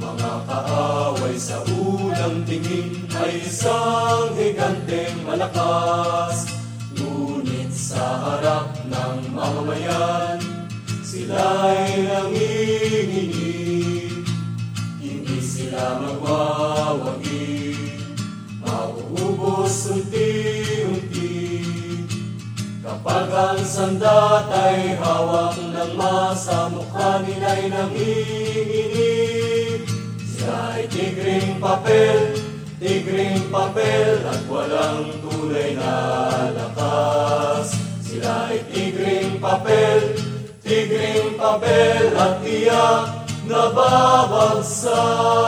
mga kaaway sa unang tingin ay isang higanteng malakas. Ngunit sa harap ng mamamayan, sila'y nanginginig. Hindi sila magwawagi, mauubos unti-unti. Kapag ang sandat ay hawak ng masa, mukha nila'y nanginginig. Papel, tigring papel, at walang tunay na lakas. Sila ay tigring papel, tigring papel, at tiyak na babagsak.